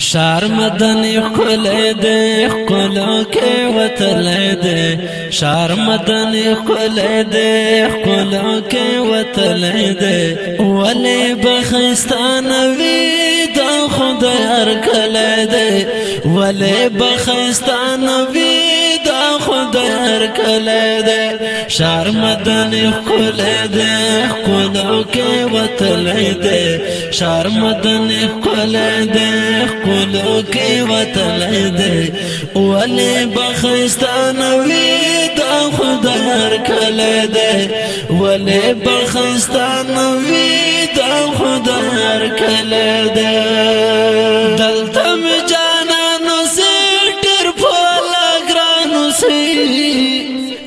شار مدن خپل دې خپل کې وتل دې شار مدن خپل دې خپل کې وتل دې ولې بخستان وی د خدای هر کله دې ولې بخستان وی د خدای هر کله دې شار مدن خپل دې خپل کې وتل دې شار مدن خپل دې غرو کې وتل دې ولې بخستان وی دا خدار کله دې ولې بخستان وی دا خدار کله دې دلته جانانو سي ډېر پولا ګرانو سي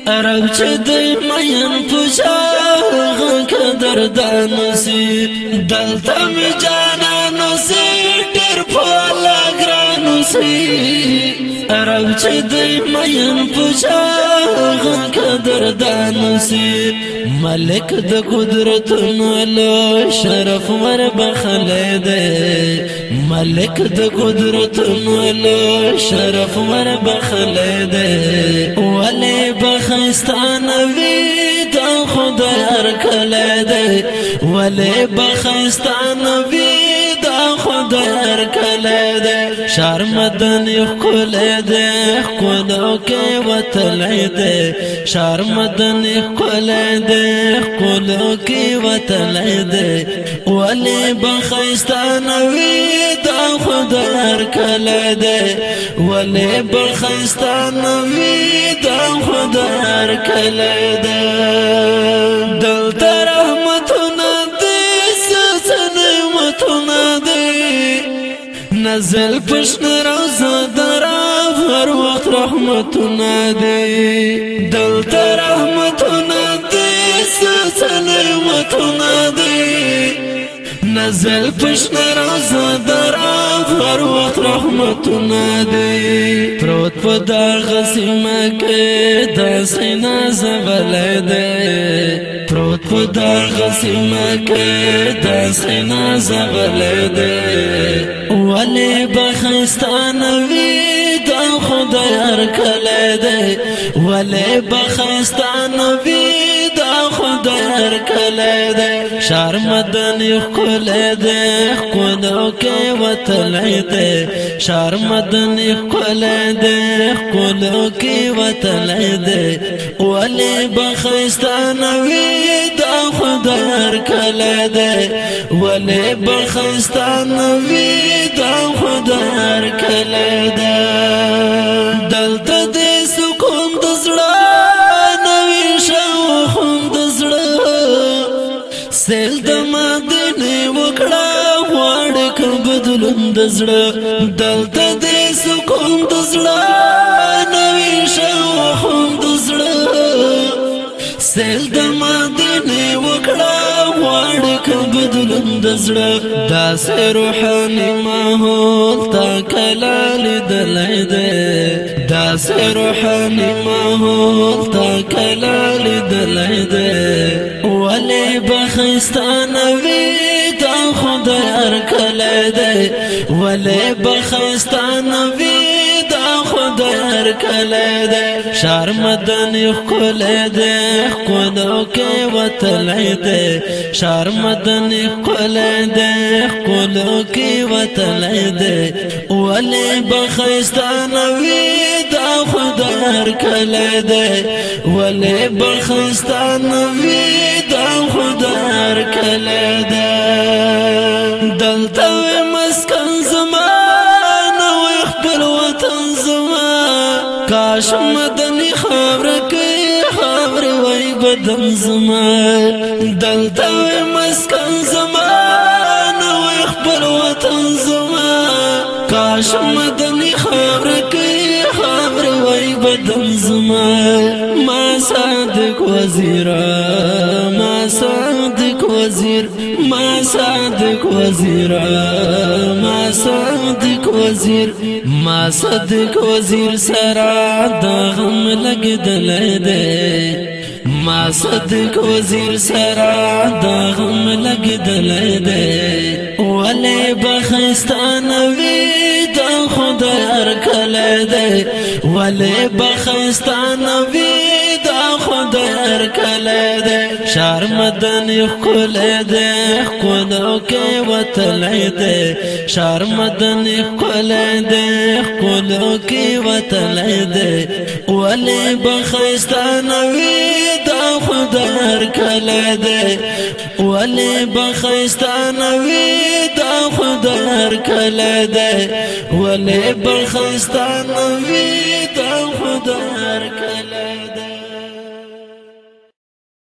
عرب چې د مېن پوشا غن قدر دانسي دلته جانانو سي ارام چې دای مېن پوجا غن قدر دان سي ملک د قدرت نو شرف ور بخله ده ملک د قدرت نو شرف ور بخله ده ولې بخستان وی د خدای ار کله ده ولې بخستان وی در کله ده شرم دن خل ده خلو کې وتل ده شرم دن خل ده خلو کې وتل ده ولې بخستان وی دا در کله ده ولې بخستان وی دا در کله ده دل ترحم نزل پشن روزا در هر وقت رحمتنا دی دلت رحمتنا دی سلامتنا دی نزل پشن روزا در هر وقت رحمتنا دی په دغه سیمه کې داسې نازولې ده پروت په دغه سیمه کې داسې نازولې ده ولې بخستان وی د خدای هر کله ده ولې بخستان وی اختر کله ده شهر مدن خپل ده کو نو کې وتل ده شهر مدن خپل ده کو نو کې وتل ده ولې بخستان وی دا خدار کله ده ولې بخستان وی دا خدار کله سیل د مدینه وکړه وړ کړ بدلون د زړه دلته دې سکون د زړه نوې شو هم د زړه سیل د مدینه وکړه وړ کړ بدلون د زړه دا سه روحاني ماحول تا کلال دلای دې دا سه روحاني ماحول تا کلال دلای دې ولی بخیستان وی دا خود هر کلی دی شار مدنی خکلی دی خکلو که وطلی دی شار مدنی خکلی دی خکلو که وطلی دی ولی بخیستان وی دا خود هر کلی دی ولی بخیستان وی دا خود هر کلی دی دلتا مسکن ماشوم دنی خبر کوي خبر وای بدن زما دلته مسکن زما زما ما صادق وزیر ما صادق وزیر ما صادق وزیر ما صادق وزیر ما صادق وزیر سرا د غم لګدل دی ما صادق وزیر سرا د غم لګدل دی ولې بخستانه وی ولی بخستان وی دا خدر کله ده شار مدن خل ده خونو کې وتل ده شار مدن خل ده خونو کې وتل ده ولی بخستان وی دا خدر کله ده ولی بخستان وی دا خدر کله ده ولی Afghanistan, we.